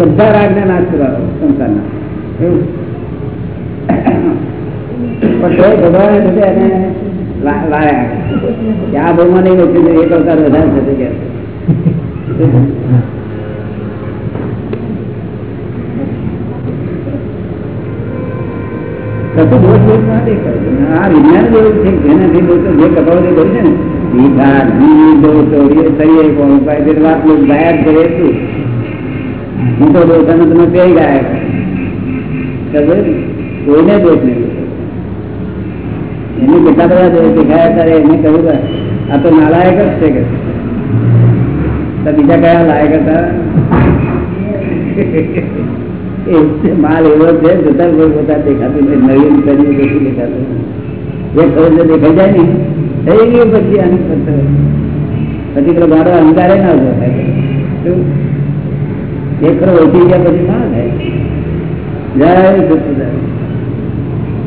બધા રાગને નાશ કરવાનો સંસારના એવું પણ તોય ભગવાને થશે એને લા- લાયા કે આ ભાવમાં નહીં વચ્ચે તો એક અવતાર વધારે થશે કે કશું દોષ દોષ ના દેખાય આ વિજ્ઞાન જ એવું છે કે જેનાથી દોષો જે કપાવતી કરી છે ને મીઠા ઘી દોષો એ થઈએ કોણ ઉપાય તે વાત લોકો ગાયબ કરે શું હું તો દોષાને તમે તે ગાયબ કોઈને દોષ નહીં એને કેટલા બધા દેખાયા ત્યારે એને કહ્યું આ તો નાલાયક જ છે કે બીજા કયા લાયક હતા? માલ એવો છે, જતા કોઈ બધા દેખાતું નથી નવીન કર્યું કશું દેખાતું જે ખબર તો દેખાઈ જાય ને, થઈ ગયું પછી આની પછી પેલો ગાડો અંધારે ના ઊભો એક ખરો ઓછી ગયા પછી ના? થાય જય.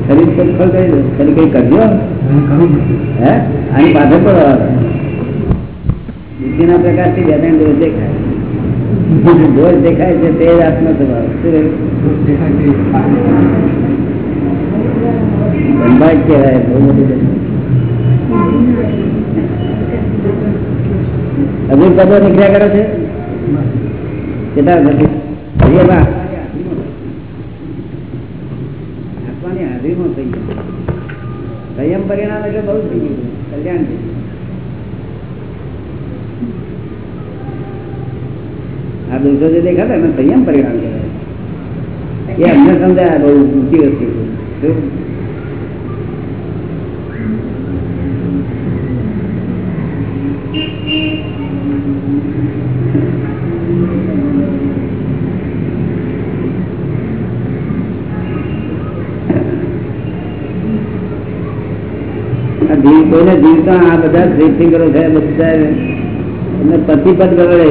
ખરી ખરી કઈ કરજો. હે આની પાછળ પડો બુદ્ધિના પ્રકાશથી ત્રણ દોષ દેખાય. દોષ દેખાય છે તે જ આત્મ સ્વભાવ ધનભાગ કહેવાય બહુ મોટી હજુ પદો નીકળ્યા કરે છે? કેટલા નથી હાજરીમાં થઈ સંયમ પરિણામ એટલે બહુ થઈ ગયું. કલ્યાણ થઈ આ દોષો જે દેખાતા એમાં સંયમ પરિણામ કહેવાય. એ અમને સમજાય બહુ ઊંચી વસ્તુ કોઈને જીવતા આ બધા શ્રેષ્ઠીકરો છે બધા એમને પતિ પદ ગવડે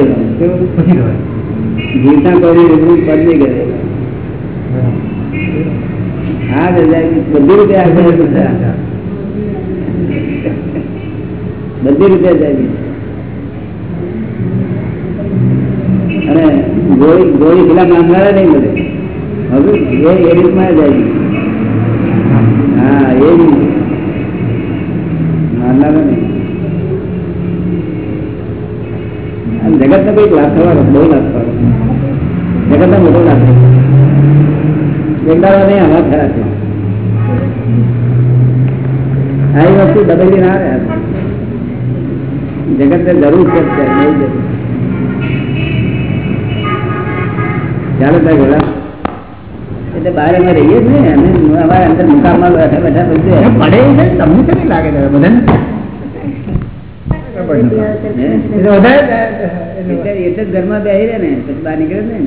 જીવતા કોઈ પદ નહીં કરે હા બધી રીતે આગળ બધી રીતે જાય અને ગોળી ગોળી પેલા માંગનારા નહીં મળે. હવે એ એ રીતમાં જાય હા એ નહીં મારનારા નહીં આમ જગત નો કંઈક લાભ થવાનો બહુ લાભ થવાનો જગત નો મોટો લાભ એકદાવા નહીં આમાં ખરા છે આ વસ્તુ બદલી ના આવે જગત ને જરૂર છે બહુ જરૂર. ચાલો ત્યાં ગયેલા એટલે બહાર અમે રહીએ છીએ અને અમારે અંદર મુકામમાં બેઠા બેઠા બધું પડે છે તમને કેવી લાગે છે? બધાને? એટલે જ બેસી રહે ને પછી બહાર નીકળે ને.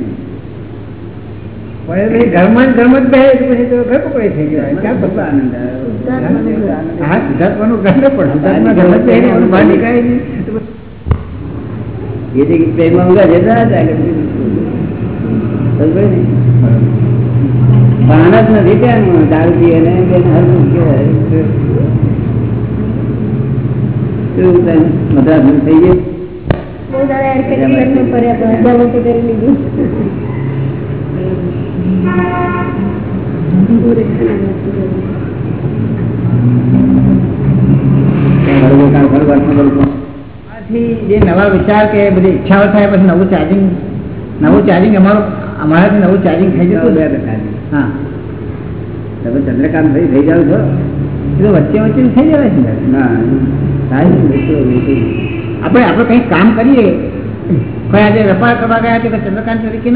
પડે ઘરમાં ઘરમાં જ બેસે પછી તો ઘર પકડે થઈ ક્યાં ખૂબ આનંદ આવે. હા સિદ્ધાર્થવાનું ઘર પણ સિદ્ધાર્થમાં ઘરમાં જ બેસીને એનું બહાર નીકળાય નહીં તો પછી એ જે પ્રેમમાં ઊંઘા છે ના ચાલે. સમજો ને? ભાન જ નથી ત્યાં દારૂ પીએ ને બેન હરખું કહેવાય. જે નવા વિચાર કે બધી ઈચ્છાઓ થાય પછી નવું ચાર્જિંગ નવું ચાર્જિંગ અમારું અમારાથી નવું ચાર્જિંગ થઈ જતું હા. તમે ચંદ્રકાંત ભાઈ થઈ જાવ છો. એ તો વચ્ચે વચ્ચે થઈ જવાય છે ના. આપણે આપણે કંઈક કામ કરીએ. ભાઈ આજે વેપાર કરવા ગયા છે ચંદ્રકાંત તરીકે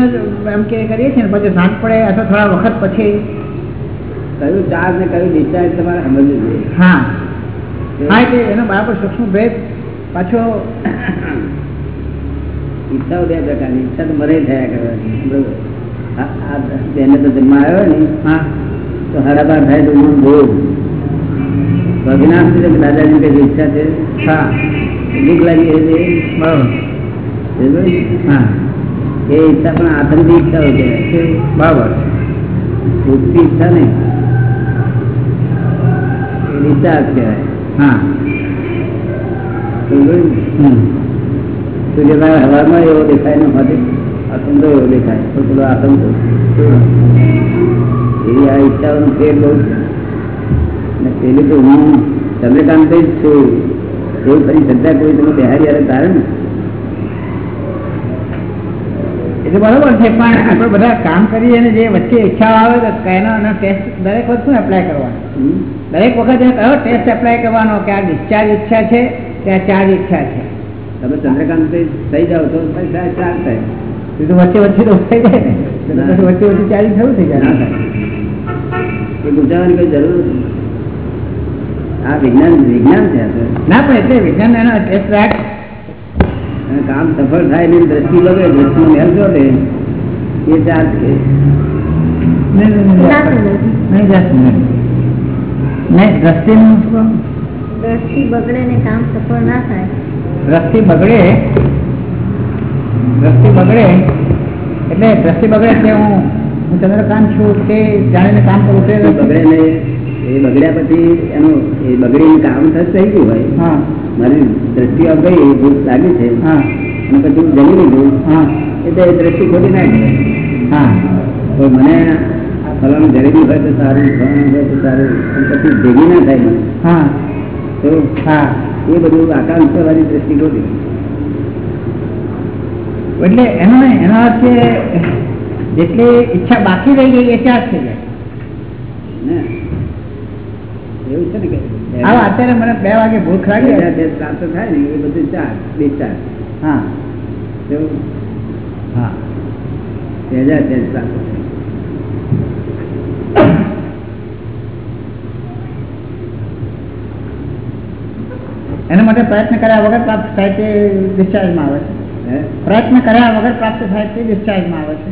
એમ કે કરીએ છીએ ને પછી સાંજ પડે અથવા થોડા વખત પછી. કયું ચાર્જ ને કયું ડિસ્ચાર્જ તમારે સમજવું જોઈએ. હા. હા એટલે એનો બરાબર સૂક્ષ્મ ભેદ પાછો ઈચ્છાઓ બે પ્રકારની. ઈચ્છા તો મરે થયા કરવાની બરોબર. બેને તો જન્મ આવ્યો ને. હા. તો હરાબાર થાય તો હું બહુ છે કે દાદાજી કઈ ઈચ્છા છે? હા. ભૂખ લાગી છે તે બરાબર હા. એ ઈચ્છા પણ આતંકી ઈચ્છા હોય કે બરાબર. ભૂખથી ઈચ્છા નહીં. એ ડિસ્ચાર્જ કહેવાય. હા. સૂર્યના હવામાં એવો દેખાય ન હોતી આતંક એવો દેખાય. તો પેલો આતંક એવી આ ઈચ્છાઓનું ફેર બહુ છે. પેલું તો હું ચંદ્રકાંત જ છું. એવું ફરી શ્રદ્ધા કોઈ તમે બિહારી હારે તારે ને. એટલે બરોબર છે પણ આપણે બધા કામ કરીએ અને જે વચ્ચે ઈચ્છા આવે તો એનો ટેસ્ટ દરેક વખત શું એપ્લાય કરવાનો દરેક વખત કયો ટેસ્ટ એપ્લાય કરવાનો કે આ ડિસ્ચાર્જ ઈચ્છા છે કે આ ચાર્જ ઈચ્છા છે. તમે ચંદ્રકાંત થઈ જાઓ તો ચાર્જ ચાર ચાર થાય. વચ્ચે વચ્ચે તો થઈ જાય ને. વચ્ચે વચ્ચે ચાર્જ થયું થઈ જાય. એ ગુજારવાની કઈ જરૂર આ વિજ્ઞાન વિજ્ઞાન છે ના પણ એટલે વિજ્ઞાન એનો ટેસ્ટ રાખ. કામ સફળ થાય એની દ્રષ્ટિ લગે દ્રષ્ટિ મેળજો ને એ ચાર્જ છે. નહીં નહીં, નહીં નહીં નહીં. નહીં નહીં નહીં? દ્રષ્ટિ બગડે ને કામ સફળ ના થાય. દ્રષ્ટિ બગડે. દ્રષ્ટિ બગડે. એટલે દ્રષ્ટિ બગડે એટલે હું હું કામ છું તે જાણીને કામ કરું તે બગડે ને એ બગડ્યા પછી એનું એ બગડીને કામ થશે થઈ ગયું હોય. હા. મારી દ્રષ્ટિ ગઈ એ ભૂલ લાગી છે. હા. અને પછી હું જમી લીધું. હા. એટલે એ દ્રષ્ટિ ખોટી ના હા. તો મને આ ફલાણું જલેબી હોય તો સારું ફલાણું હોય તો સારું પછી ભેગી ના થાય મને. હા. તો હા. એ બધું આકાંક્ષાવાળી દ્રષ્ટિ ખોટી. એટલે એનો એનો અર્થ છે જેટલી ઈચ્છા બાકી રહી ગઈ એ ચાર થઈ જાય. ને? એવું છે ને કે આવો અત્યારે મને બે વાગે ભૂખ લાગી. પ્રાપ્ત થાય ને એ બધું ચાર બે ચાર. હા. એવું? હા. સહેજા સહેજ પ્રાપ્ત એના માટે પ્રયત્ન કર્યા વગર પ્રાપ્ત થાય તે ડિસ્ચાર્જમાં આવે છે. પ્રયત્ન કર્યા વગર પ્રાપ્ત થાય તે ડિસ્ચાર્જમાં આવે છે.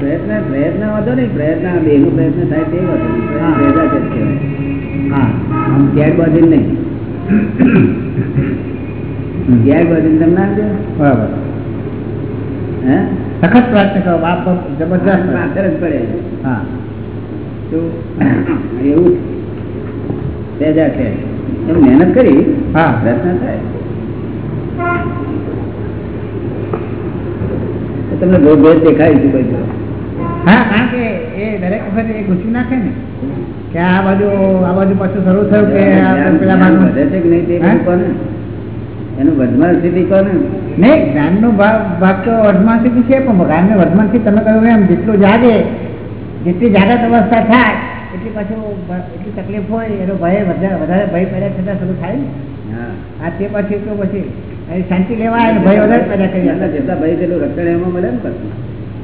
પ્રયત્ન પ્રયત્ન વધો નહીં પ્રયત્ન બેનો પ્રયત્ન થાય તે વધો નહીં. હા. આમ ગેર બાજુ નહીં. ગેર બાજુ તમે ના કહો? બરાબર. હે? સખત પ્રયત્ન કરો બાપ જબરદસ્ત પાછળ જ પડે. હા. તો એવું. સહેજા છે એમ મહેનત કરી હા. પ્રયત્ન થાય. તમને બહુ ભેદ દેખાય છે કોઈ હા કારણ કે એ દરેક વખતે એ ગૂંચવી નાખે ને. કે આ બાજુ આ બાજુ પાછું શરૂ થયું કે પેલા જ્ઞાન વધે છે કે નહીં તે હે? કોને? એનું વર્ધમાન સ્થિતિ કોને? નહીં જ્ઞાનનો ભાગ ભાગ તો વર્ધમાનથી છે પણ જ્ઞાનને વર્ધમાનથી તમે કહ્યું એમ જેટલું જાગે જેટલી જાગૃત અવસ્થા થાય એટલી પાછું એટલી તકલીફ હોય એનો ભય વધારે વધારે ભય પેદા થતા શરૂ થાય. ને આ તે પછી તો પછી શાંતિ લેવાય અને ભય વધારે પેદા કરી જેટલા ભય તેટલું રક્ષણ એમાં મળે ને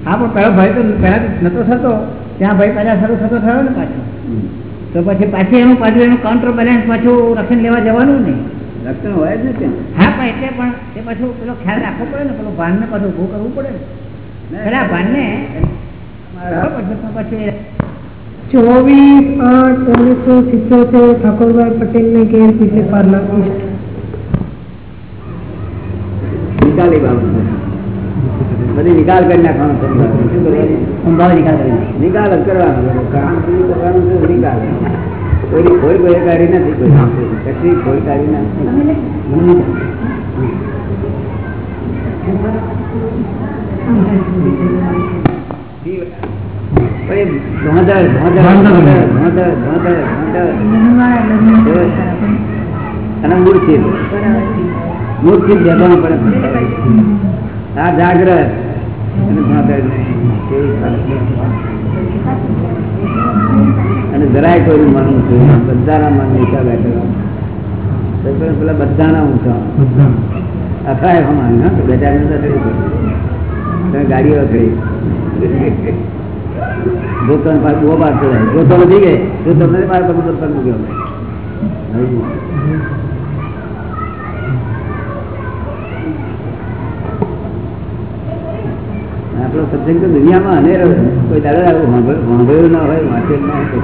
હા પણ પહેલો ભય તો પહેલાં નતો થતો. ત્યાં ભય પેદા શરૂ થતો થયો ને પાછો. તો પછી પાછી એનું પાછું એનું કાઉન્ટર બેલેન્સ પાછું રક્ષણ લેવા જવાનું ને રક્ષણ હોય જ ને હા પણ એટલે પણ એ પાછું પેલો ખ્યાલ રાખવો પડે ને પેલું ભાનને પાછું ઉભું કરવું પડે ને. પેલા ભાન ને પછી ચોવીસ આઠ ઓગણીસો સિત્યોતેર ઠાકોરભાઈ પટેલ ને ઘેર પીછે પાર્લા નિકાલી બાબત છે. બધી નિકાલ કરી નાખવાનો. શું કરવાનું? નિકાલ કરી નિકાલ જ કરવાનો કામ કરવાનું છે નિકાલ. કોઈ કોઈ કોઈ કાઢી નથી કોઈ. કશી કોઈ કાઢી નથી. અને મૂર્છિત જવાનું પડે. આ જાગ્રત અને જરાય કોઈનું મન ઊંચું બધાના મન ઊંચા બેઠેલા પેલા બધાના ઊંચા અથાય હમાન હા બેઠા તમે ગાડીઓ થઈ. જોતો પાસે બહુ બાર ચડાય જોતો નથી ગઈ. નથી મારે તમે પર મૂક્યો આપણો સત્સંગ તો દુનિયામાં અનેરો કોઈ દાદા વાંભળ્યું ના હોય વાંચેલ ના હોય.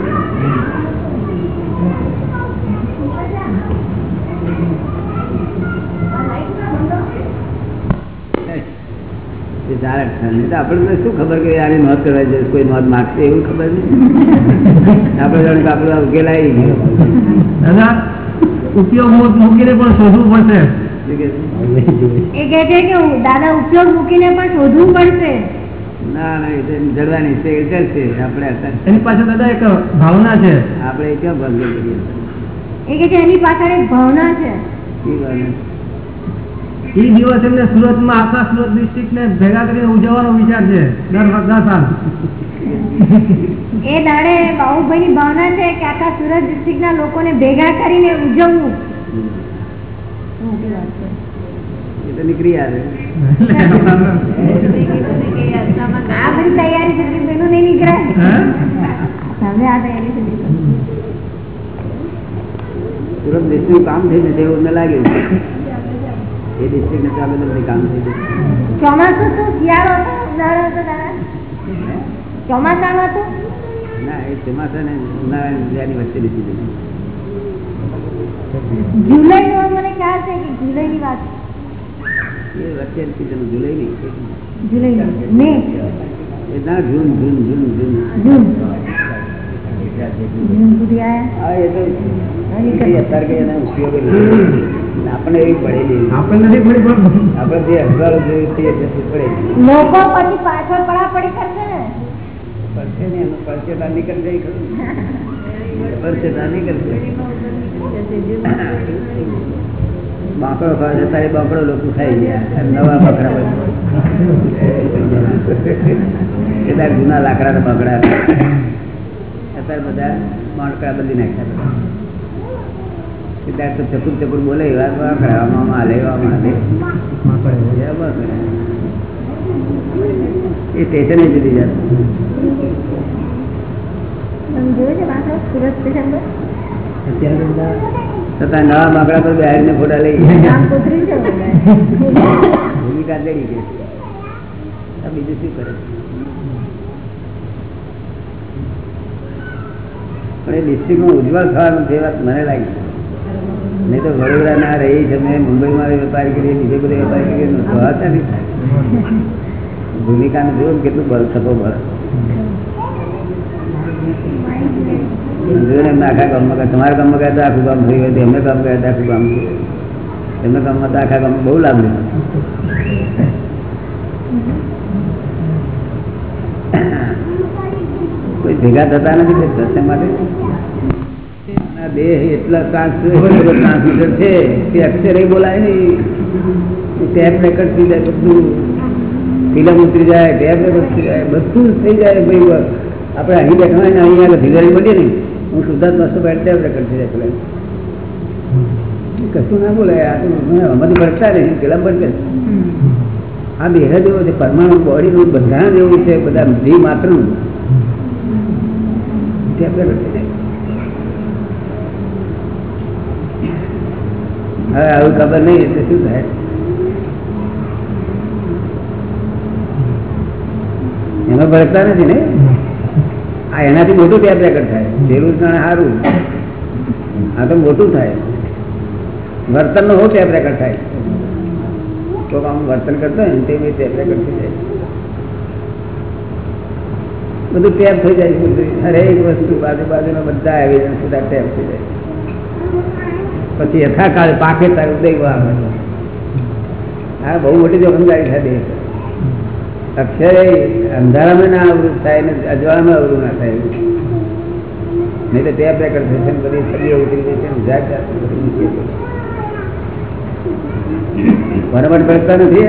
આપણને શું ખબર કે આની નોંધ કરવા છે? કોઈ નોંધ માગશે એવું ખબર નહીં. આપણે જાણે કે આપણે ઉકેલ આવી ગયો. દાદા ઉપયોગ મૂકીને પણ શોધવું પડશે. કે છે? એ કે દાદા ઉપયોગ મૂકીને પણ શોધવું પડશે. ના ના એ જડવાની છે એ કરશે આપણે એની પાછળ દાદા એક ભાવના છે. આપણે ક્યાં ભંગ એ કહે છે એની પાછળ એક ભાવના છે. એ દિવસ એમને સુરતમાં આખા સુરત ડિસ્ટ્રિક્ટ ને ભેગા કરીને ઉજવવાનો વિચાર છે દર બધા સાલ. એ દાડે બાહુભાઈ ની ભાવના છે કે આખા સુરત ડિસ્ટ્રિક્ટ ના લોકોને ભેગા કરીને ઉજવવું. મોટી વાત છે. તો તૈયારી થતી નહીં કામ થઈ જશે એવું મને છે. એ ડિસ્ટ્રિક્ટ ને ચાલે બધું કામ થઈ જશે ચોમાસું તો શિયાળો હતો? ઉનાળો હતો દાદા ચોમાસામાં હતું? ના એ ચોમાસા ને ઉનાળા ઉનાળાની વચ્ચે જશે જુલાઈ નો મને ખ્યાલ છે કે જુલાઈ ની વાત એ વચ્ચે જુલાઈ નહીં ના જૂન જૂન જૂન જૂન. જૂન. એવી પડેલી. આપણે નથી પડી પણ. આપણે જે અખબારો જોયું તે પડેલી. લોકો પછી પાછળ પડાપડી કરશે ને? પડશે ને એનું પડશે તાર નીકળી જાય ખરું. પડશે તાર નીકળશે બાંકડો ખાવા જતા એ બાંકડો લોકો ખાઈ ગયા નવા બાંકડા બધા કેટલાક જૂના લાકડાના બાંકડા. અત્યારે બધા બાંકડા બદલી નાખ્યા. કેટલાક તો ચકુર ચકુર બોલે એવા બાંકડા આમાં હાલે આમાં હાલે એ સ્ટેશને જુદી પર? અત્યારે બધા છતાં નવા બાંકડા પર બેહાડીને ફોટા લઈ. ભૂમિકા લડી ગઈ. બીજું શું કરે? પણ એ ડિસ્ટ્રિક્ટમાં ઉજ્જવળ થવાનું છે વાત મને લાગી. નહીં તો વડોદરા ના રહી છે મેં મુંબઈમાં વેપારી કરીએ બીજે બધે વેપારી કરીએ સ્વભાવ નથી થાય. ભૂમિકાને જોયું કેટલું બળ થતો બળ. એમને આખા ગામમાં તમારા ગામમાં તો આખું ગામ થઈ ગયું એમને ગામ તો આખું થયું એમના ગામમાં તો આખા ગામમાં બહુ લાભ કોઈ ભેગા થતા નથી સત્સંગ માટે? દેહ એટલા ટ્રાન્સમીટર છે તે અક્ષરે બોલાય નહીં. ટેપ રેકર્ડ થઈ જાય બધું. ફિલ્મ ઉતરી જાય, ટેપ રેકર્ડ થઈ જાય, બધું થઈ જાય. ભાઈ, આપણે અહીં બેઠા અહીંયા ફિગર બની ને હું બેઠ ટેપ રેકર્ડ થઈ કશું ના બોલે આ અમારી ભરતા નહીં પેલા ભરતે આ દેહ જેવો છે પરમાણુ બોડીનું બંધારણ જેવું છે બધા દેહ માત્રનું થઈ હવે આવું ખબર નહીં એટલે શું થાય? એમાં ભરતા નથી ને? એનાથી મોટું ટેપ રેકર્ડ થાય. પેલું જાણે સારું આ તો મોટું થાય. વર્તન નો ટેપ રેકર્ડ થાય? તો આમ વર્તન કરતો હોય ને તે બી ટેપ રેકર્ડ થઈ જાય. બધું ટેપ થઈ જાય. હરેક વસ્તુ બાજુ બાજુના બધા જાય બધા ટેપ થઈ જાય. પછી યથાકાળ પાકે તારું ઉદય આવે આ બહુ મોટી જોખમદારી થાય દેશ અક્ષરે અંધારામાં ના અવરું થાય ને અજવાળામાં અવરું ના થાય. નહીં તો ત્યાં પ્રકાર દર્શન કરી સભ્ય ઉતરી જશે ને માટે ભડકતા નથી?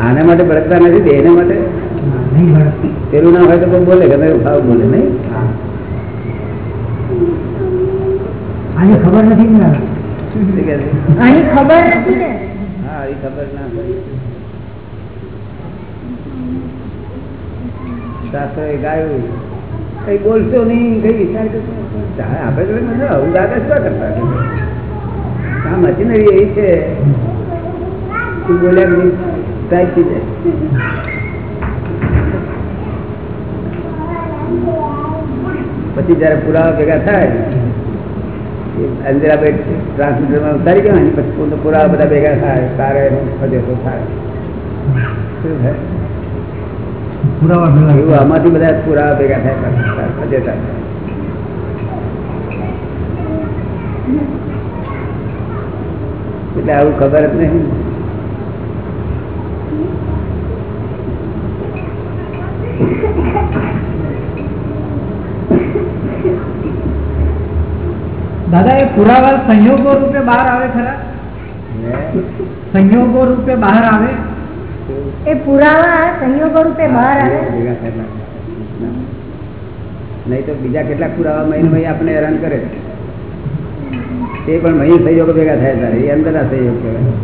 આના માટે ભડકતા નથી દેહ માટે? નહીં ભરત. પેલું ના હોય તો કોઈ બોલે ગમે એવું ભાવ બોલે નહીં? આની ખબર નથી ને? આની ખબર નથી ને? હા એ ખબર ના પડી. શાસ્ત્રોએ ગાયું. કઈ બોલશો નહીં કઈ વિચાર કરશો આપણે તો આવું શું કરતા? આ મશીનરી એ છે. તું બોલ્યા નહીં, ટાઈપ થઈ જાય. પછી જયારે પુરાવા ભેગા થાય અંદર આપણે ટ્રાન્સમીટરમાં ઉતારી ગયા પછી પુરાવા બધા ભેગા થાય તારે ફજે તો થાય. શું થાય? પુરાવા ભેગા એવું આમાંથી બધા પુરાવા ભેગા થાય પાછા, ફજે થાય એટલે આવું ખબર જ નહીં દાદા એ પુરાવા સંયોગો રૂપે બહાર આવે ખરા સંયોગો રૂપે બહાર આવે એ પુરાવા સંયોગ રૂપે બહાર આવે. ભેગા થયેલા. નહીં તો બીજા કેટલાક પુરાવા મહિને મહિને આપણે હેરાન કરે તે પણ મહી સહયોગ ભેગા થાય તારે. એ અંદર ના સહયોગ કહેવાય.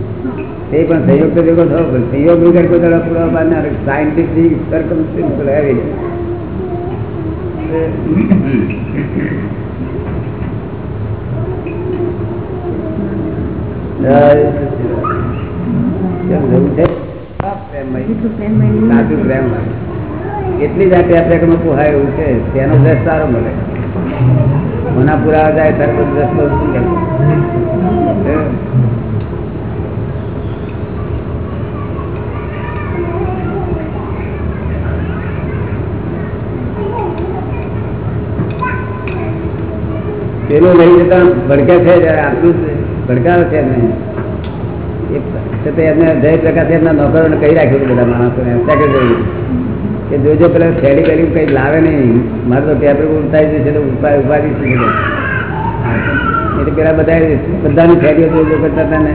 તે પણ સહયોગ તો ભેગો થવો પડે. સહયોગ વગર કોઈ તારા પુરાવા બહાર ના સાયન્ટિફિક સર્કમસ્ટન્સ આવી જાય. કેમ જવું છે? પ્રેમમય. નહીં સાચું પ્રેમ એટલી જ આ ટેપ રેકમાં પોહાય એવું છે. તેનો દસ સારો મળે. મના પુરાવા જાય ત્યારે બધું દસ બહુ શું પેલું લઈ જતા ભડકે છે જયારે આટલું ભડકાવે છે એમને એ તે એમને જય પ્રકાશ એમના નોકરોને કહી રાખ્યું બધા માણસોને સેક્રેટરી કે જોજો પેલા થેલી કરી કઈ લાવે નહીં, મારે તો પેપર ઉતારી જશે તો ઉપાય ઉપાડી શકે એટલે પેલા બધા બધાની થેલીઓ જોજો કરતા હતા ને.